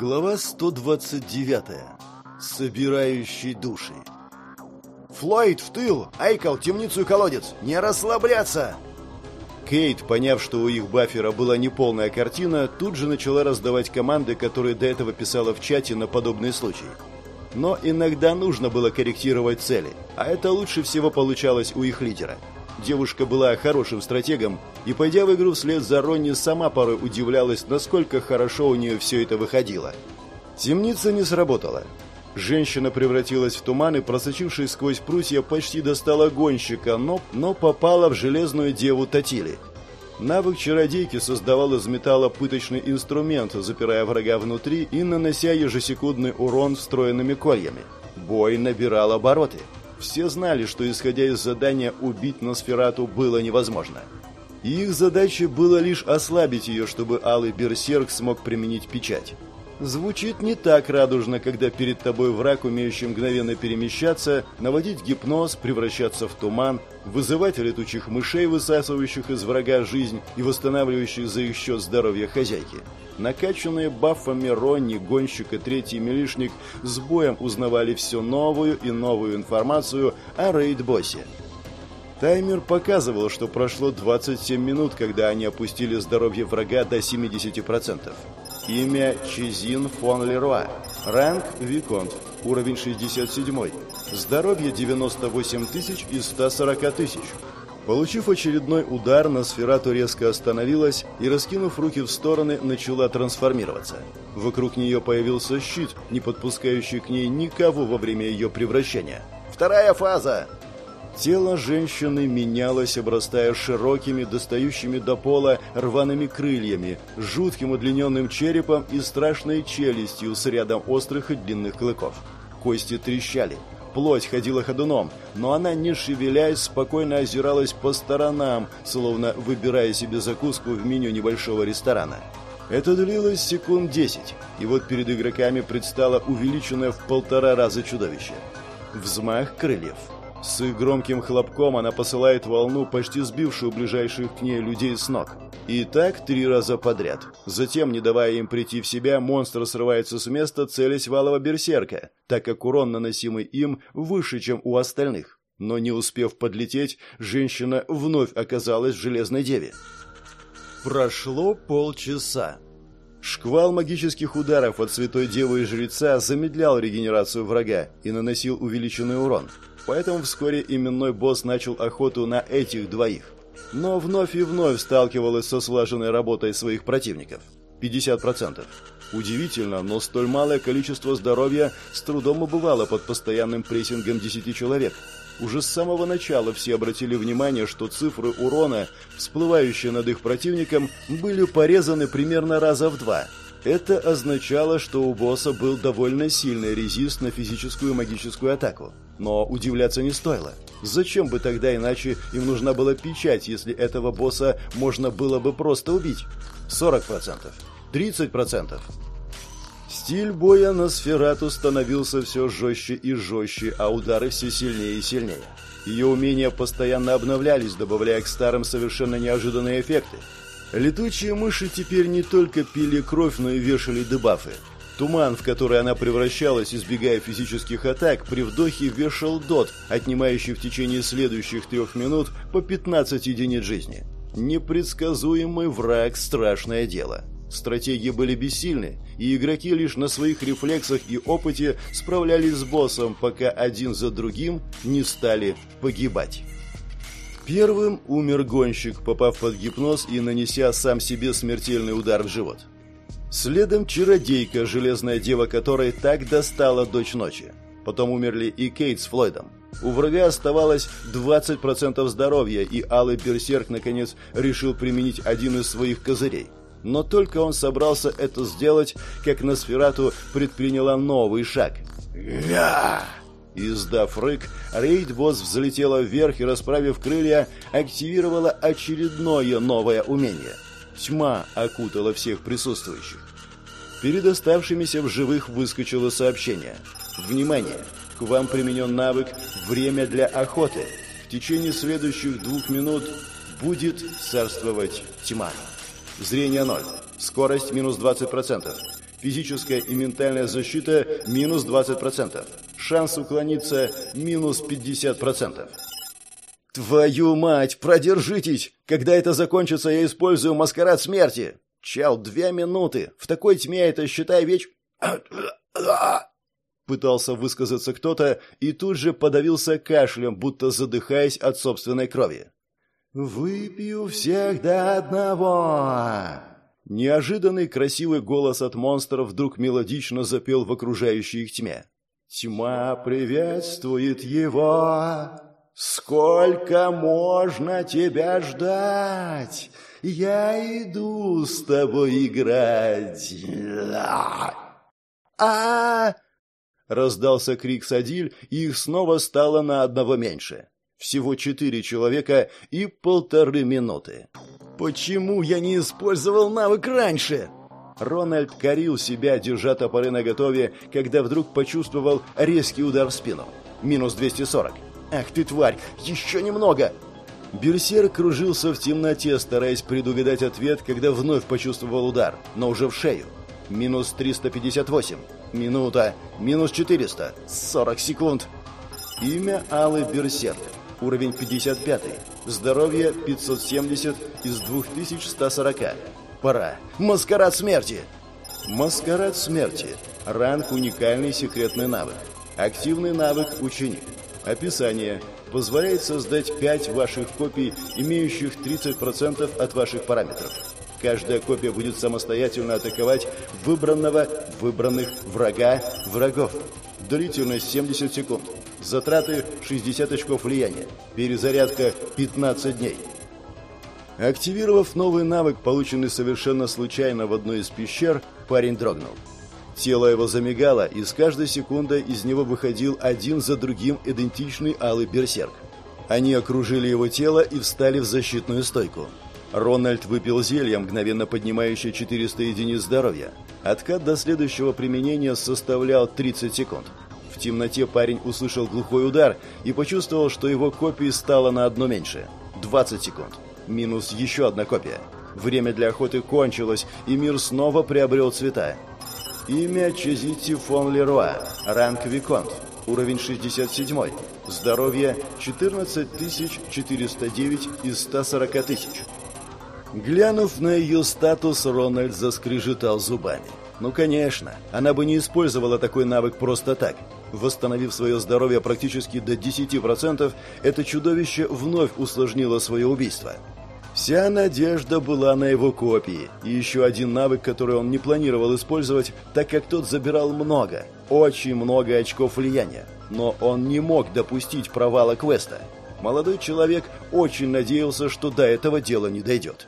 Глава 129. Собирающий души. «Флойд, в тыл! Айкл, темницу и колодец! Не расслабляться!» Кейт, поняв, что у их бафера была неполная картина, тут же начала раздавать команды, которые до этого писала в чате на подобные случаи. Но иногда нужно было корректировать цели, а это лучше всего получалось у их лидера – Девушка была хорошим стратегом, и, пойдя в игру вслед за Ронни, сама порой удивлялась, насколько хорошо у нее все это выходило. Темница не сработала. Женщина превратилась в туман и, просочившись сквозь прутья, почти достала гонщика, но, но попала в железную деву Татили. Навык чародейки создавал из металла пыточный инструмент, запирая врага внутри и нанося ежесекундный урон встроенными кольями. Бой набирал обороты. Все знали, что, исходя из задания, убить Носферату было невозможно. И их задачей было лишь ослабить ее, чтобы Алый Берсерк смог применить печать. Звучит не так радужно, когда перед тобой враг, умеющий мгновенно перемещаться, наводить гипноз, превращаться в туман, вызывать летучих мышей, высасывающих из врага жизнь и восстанавливающих за их счет здоровье хозяйки. Накачанные бафами Ронни, гонщик и третий милишник с боем узнавали все новую и новую информацию о рейд-боссе. Таймер показывал, что прошло 27 минут, когда они опустили здоровье врага до 70%. Имя Чизин фон Леруа. Ранг Виконт. Уровень 67. Здоровье 98 тысяч из 140 тысяч. Получив очередной удар, Носферату резко остановилась и, раскинув руки в стороны, начала трансформироваться. Вокруг нее появился щит, не подпускающий к ней никого во время ее превращения. «Вторая фаза!» Тело женщины менялось, обрастая широкими, достающими до пола рваными крыльями, жутким удлиненным черепом и страшной челюстью с рядом острых и длинных клыков. Кости трещали, плоть ходила ходуном, но она, не шевелясь, спокойно озиралась по сторонам, словно выбирая себе закуску в меню небольшого ресторана. Это длилось секунд десять, и вот перед игроками предстало увеличенное в полтора раза чудовище. Взмах крыльев – с громким хлопком она посылает волну, почти сбившую ближайших к ней людей с ног. И так три раза подряд. Затем, не давая им прийти в себя, монстр срывается с места, целясь валого берсерка, так как урон, наносимый им, выше, чем у остальных. Но не успев подлететь, женщина вновь оказалась в Железной Деве. Прошло полчаса. Шквал магических ударов от Святой Девы и Жреца замедлял регенерацию врага и наносил увеличенный урон – Поэтому вскоре именной босс начал охоту на этих двоих. Но вновь и вновь сталкивалась со слаженной работой своих противников. 50%. Удивительно, но столь малое количество здоровья с трудом убывало под постоянным прессингом 10 человек. Уже с самого начала все обратили внимание, что цифры урона, всплывающие над их противником, были порезаны примерно раза в два – это означало, что у босса был довольно сильный резист на физическую и магическую атаку. Но удивляться не стоило. Зачем бы тогда иначе им нужна была печать, если этого босса можно было бы просто убить? 40%. 30%. Стиль боя на Сферату становился все жестче и жестче, а удары все сильнее и сильнее. Ее умения постоянно обновлялись, добавляя к старым совершенно неожиданные эффекты. Летучие мыши теперь не только пили кровь, но и вешали дебафы. Туман, в который она превращалась, избегая физических атак, при вдохе вешал дот, отнимающий в течение следующих трех минут по 15 единиц жизни. Непредсказуемый враг – страшное дело. Стратегии были бессильны, и игроки лишь на своих рефлексах и опыте справлялись с боссом, пока один за другим не стали погибать. Первым умер гонщик, попав под гипноз и нанеся сам себе смертельный удар в живот. Следом чародейка, железная дева которой так достала дочь ночи. Потом умерли и Кейт с Флойдом. У врага оставалось 20% здоровья, и Алый Берсерк наконец решил применить один из своих козырей. Но только он собрался это сделать, как Носферату предприняла новый шаг. «Я!» Издав рык, рейд-босс взлетела вверх и, расправив крылья, активировала очередное новое умение. Тьма окутала всех присутствующих. Перед оставшимися в живых выскочило сообщение. «Внимание! К вам применен навык «Время для охоты». В течение следующих двух минут будет царствовать тьма. Зрение 0. Скорость минус 20%. Физическая и ментальная защита минус 20%. Шанс уклониться минус 50%. «Твою мать, продержитесь! Когда это закончится, я использую маскарад смерти!» «Чел, две минуты! В такой тьме это, считай, веч...» Пытался высказаться кто-то и тут же подавился кашлем, будто задыхаясь от собственной крови. «Выпью всех до одного!» Неожиданный красивый голос от монстров вдруг мелодично запел в окружающей их тьме. «Тьма приветствует его! Сколько можно тебя ждать? Я иду с тобой играть!» а Раздался крик Садиль, и их снова стало на одного меньше. Всего четыре человека и полторы минуты. «Почему я не использовал навык раньше?» Рональд корил себя, держа топоры наготове, когда вдруг почувствовал резкий удар в спину. Минус 240. «Ах ты, тварь! Еще немного!» Берсерк кружился в темноте, стараясь предугадать ответ, когда вновь почувствовал удар, но уже в шею. Минус 358. Минута. Минус 400. 40 секунд. Имя Алый Берсерк. Уровень 55. Здоровье 570 из 2140. Пора. Маскарад смерти. Маскарад смерти. Ранг уникальный секретный навык. Активный навык ученик. Описание. Позволяет создать 5 ваших копий, имеющих 30% от ваших параметров. Каждая копия будет самостоятельно атаковать выбранного, выбранных врага, врагов. Длительность 70 секунд. Затраты 60 очков влияния. Перезарядка 15 дней. Активировав новый навык, полученный совершенно случайно в одной из пещер, парень дрогнул. Тело его замигало, и с каждой секундой из него выходил один за другим идентичный алый берсерк. Они окружили его тело и встали в защитную стойку. Рональд выпил зелье, мгновенно поднимающее 400 единиц здоровья. Откат до следующего применения составлял 30 секунд. В темноте парень услышал глухой удар и почувствовал, что его копии стало на одно меньше. 20 секунд. Минус еще одна копия. Время для охоты кончилось, и мир снова приобрел цвета. Имя Чезити фон Леруа. Ранг Виконт. Уровень 67. Здоровье 14409 из 140 тысяч. Глянув на ее статус, Рональд заскрежетал зубами. Ну, конечно, она бы не использовала такой навык просто так. Восстановив свое здоровье практически до 10%, это чудовище вновь усложнило свое убийство. Вся надежда была на его копии, и еще один навык, который он не планировал использовать, так как тот забирал много, очень много очков влияния. Но он не мог допустить провала квеста. Молодой человек очень надеялся, что до этого дела не дойдет.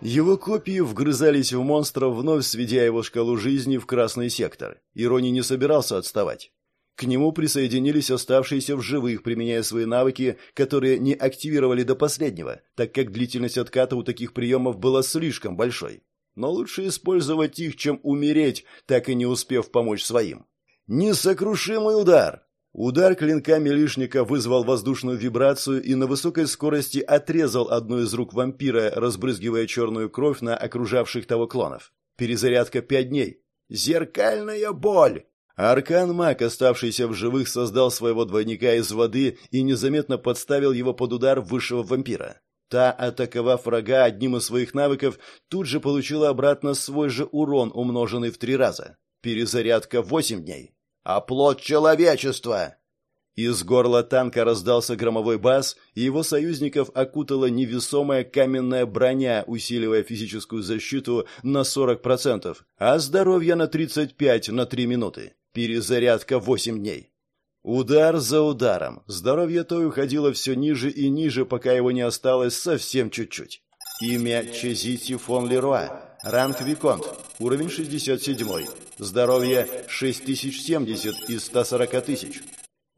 Его копии вгрызались в монстра, вновь сведя его шкалу жизни в красный сектор. Ирони не собирался отставать. К нему присоединились оставшиеся в живых, применяя свои навыки, которые не активировали до последнего, так как длительность отката у таких приемов была слишком большой. Но лучше использовать их, чем умереть, так и не успев помочь своим. Несокрушимый удар! Удар клинка Милишника вызвал воздушную вибрацию и на высокой скорости отрезал одну из рук вампира, разбрызгивая черную кровь на окружавших того клонов. Перезарядка пять дней. Зеркальная боль! Аркан-маг, оставшийся в живых, создал своего двойника из воды и незаметно подставил его под удар высшего вампира. Та, атаковав врага одним из своих навыков, тут же получила обратно свой же урон, умноженный в три раза. Перезарядка восемь дней. «Оплот человечества!» Из горла танка раздался громовой бас, и его союзников окутала невесомая каменная броня, усиливая физическую защиту на 40%, а здоровье на 35 на 3 минуты. Перезарядка 8 дней. Удар за ударом. Здоровье той уходило все ниже и ниже, пока его не осталось совсем чуть-чуть. Имя Чезити фон Леруа. Ранг Виконт. Уровень 67. Здоровье 6070 из 140 тысяч.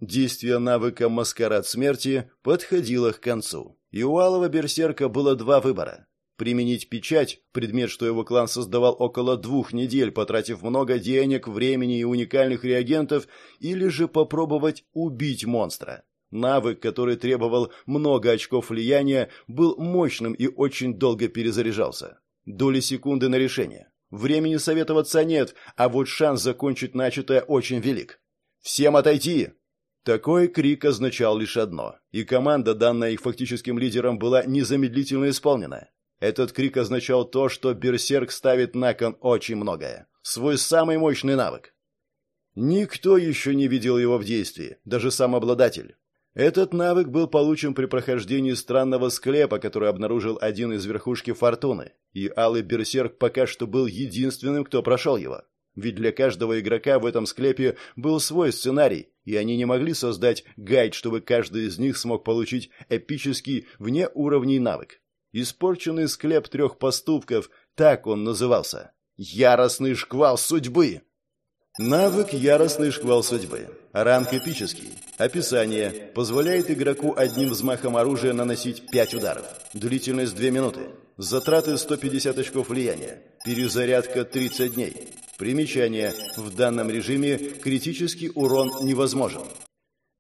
Действие навыка «Маскарад смерти» подходило к концу. И у Алого Берсерка было два выбора. Применить печать, предмет, что его клан создавал около двух недель, потратив много денег, времени и уникальных реагентов, или же попробовать убить монстра. Навык, который требовал много очков влияния, был мощным и очень долго перезаряжался. Доли секунды на решение. Времени советоваться нет, а вот шанс закончить начатое очень велик. «Всем отойти!» Такой крик означал лишь одно, и команда, данная их фактическим лидером, была незамедлительно исполнена. Этот крик означал то, что Берсерк ставит на кон очень многое. Свой самый мощный навык. Никто еще не видел его в действии, даже сам обладатель. Этот навык был получен при прохождении странного склепа, который обнаружил один из верхушки Фортуны, и Алый Берсерк пока что был единственным, кто прошел его. Ведь для каждого игрока в этом склепе был свой сценарий, и они не могли создать гайд, чтобы каждый из них смог получить эпический вне уровней навык. Испорченный склеп трех поступков, так он назывался. Яростный шквал судьбы. Навык «Яростный шквал судьбы». Ранг эпический. Описание. Позволяет игроку одним взмахом оружия наносить 5 ударов. Длительность 2 минуты. Затраты 150 очков влияния. Перезарядка 30 дней. Примечание. В данном режиме критический урон невозможен.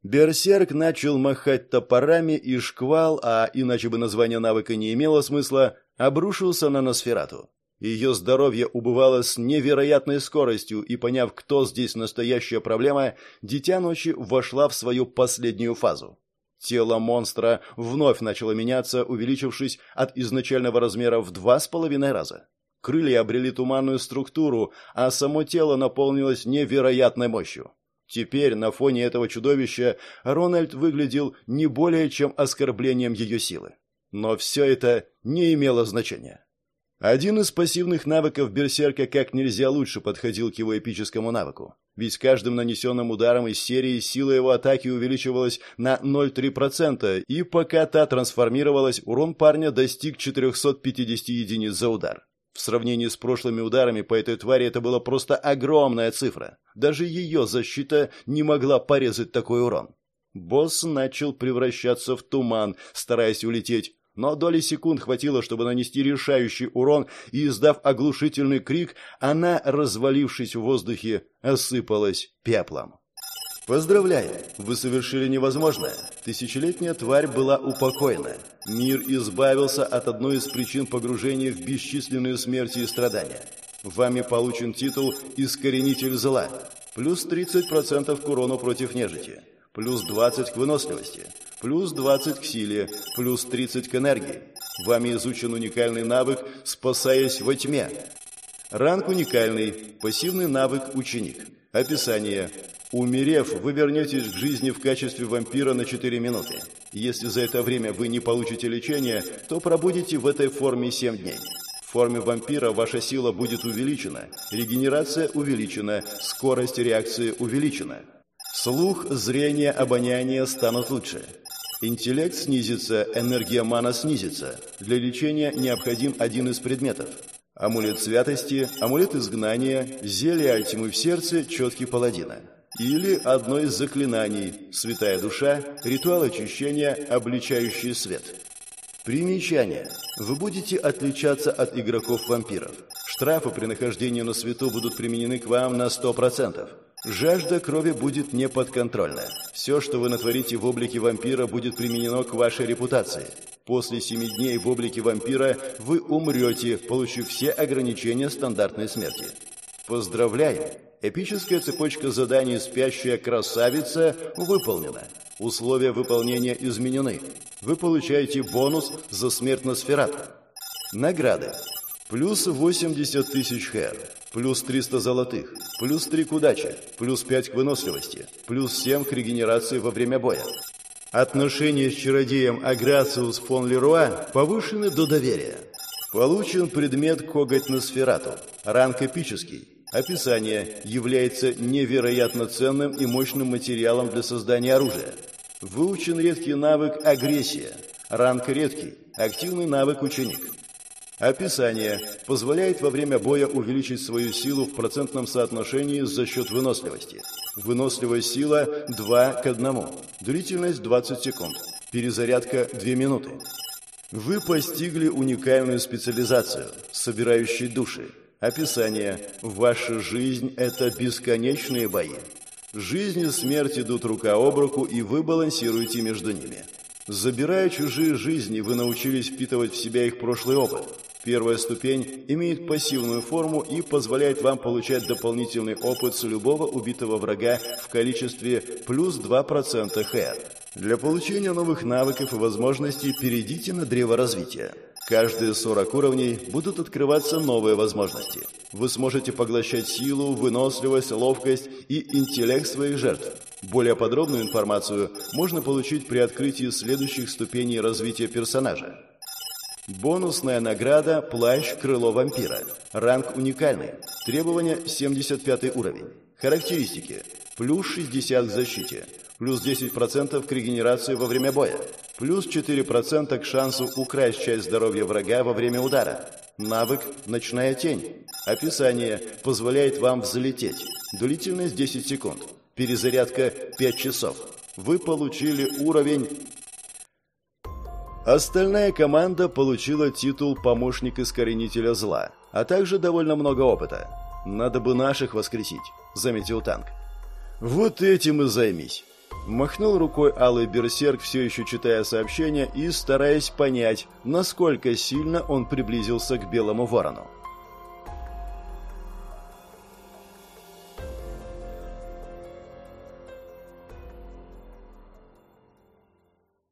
Берсерк начал махать топорами, и шквал, а иначе бы название навыка не имело смысла, обрушился на Носферату. Ее здоровье убывало с невероятной скоростью, и поняв, кто здесь настоящая проблема, Дитя Ночи вошла в свою последнюю фазу. Тело монстра вновь начало меняться, увеличившись от изначального размера в два с половиной раза. Крылья обрели туманную структуру, а само тело наполнилось невероятной мощью. Теперь на фоне этого чудовища Рональд выглядел не более чем оскорблением ее силы. Но все это не имело значения. Один из пассивных навыков Берсерка как нельзя лучше подходил к его эпическому навыку. Ведь с каждым нанесенным ударом из серии сила его атаки увеличивалась на 0,3%, и пока та трансформировалась, урон парня достиг 450 единиц за удар. В сравнении с прошлыми ударами по этой твари это была просто огромная цифра. Даже ее защита не могла порезать такой урон. Босс начал превращаться в туман, стараясь улететь, но доли секунд хватило, чтобы нанести решающий урон, и, издав оглушительный крик, она, развалившись в воздухе, осыпалась пеплом. Поздравляю, вы совершили невозможное. Тысячелетняя тварь была упокоена. Мир избавился от одной из причин погружения в бесчисленные смерти и страдания. Вами получен титул «Искоренитель зла». Плюс 30% к урону против нежити. Плюс 20 к выносливости. Плюс 20 к силе. Плюс 30 к энергии. Вами изучен уникальный навык «Спасаясь во тьме». Ранг уникальный. Пассивный навык «Ученик». Описание. Умерев, вы вернетесь к жизни в качестве вампира на 4 минуты. Если за это время вы не получите лечение, то пробудете в этой форме 7 дней. В форме вампира ваша сила будет увеличена, регенерация увеличена, скорость реакции увеличена. Слух, зрение, обоняние станут лучше. Интеллект снизится, энергия мана снизится. Для лечения необходим один из предметов. Амулет святости, амулет изгнания, зелье альтимы в сердце, четкий паладина. Или одно из заклинаний «Святая душа», ритуал очищения, обличающий свет. Примечание. Вы будете отличаться от игроков-вампиров. Штрафы при нахождении на свету будут применены к вам на 100%. Жажда крови будет неподконтрольна. Все, что вы натворите в облике вампира, будет применено к вашей репутации. После семи дней в облике вампира вы умрете, получив все ограничения стандартной смерти. Поздравляем! Эпическая цепочка заданий «Спящая красавица» выполнена. Условия выполнения изменены. Вы получаете бонус за смерть на сферата. Награды. Плюс 80 тысяч хэр. Плюс 300 золотых. Плюс 3 к удаче. Плюс 5 к выносливости. Плюс 7 к регенерации во время боя. Отношения с чародеем Аграциус фон Леруа повышены до доверия. Получен предмет коготь на сферату. Ранг эпический. Описание является невероятно ценным и мощным материалом для создания оружия. Выучен редкий навык агрессия. Ранг редкий. Активный навык ученик. Описание позволяет во время боя увеличить свою силу в процентном соотношении за счет выносливости. Выносливая сила 2 к 1. Длительность 20 секунд. Перезарядка 2 минуты. Вы постигли уникальную специализацию, собирающей души. Описание. Ваша жизнь – это бесконечные бои. Жизнь и смерть идут рука об руку, и вы балансируете между ними. Забирая чужие жизни, вы научились впитывать в себя их прошлый опыт. Первая ступень имеет пассивную форму и позволяет вам получать дополнительный опыт с любого убитого врага в количестве плюс 2% ХР. Для получения новых навыков и возможностей перейдите на древо развития. Каждые 40 уровней будут открываться новые возможности. Вы сможете поглощать силу, выносливость, ловкость и интеллект своих жертв. Более подробную информацию можно получить при открытии следующих ступеней развития персонажа. Бонусная награда «Плащ крыло вампира». Ранг уникальный. Требования 75 уровень. Характеристики. Плюс 60 к защите. Плюс 10% к регенерации во время боя. Плюс 4% к шансу украсть часть здоровья врага во время удара. Навык «Ночная тень». Описание позволяет вам взлететь. Длительность 10 секунд. Перезарядка 5 часов. Вы получили уровень Остальная команда получила титул «Помощник искоренителя зла», а также довольно много опыта. «Надо бы наших воскресить», — заметил танк. «Вот этим и займись». Махнул рукой алый берсерк, все еще читая сообщение и стараясь понять, насколько сильно он приблизился к белому ворону.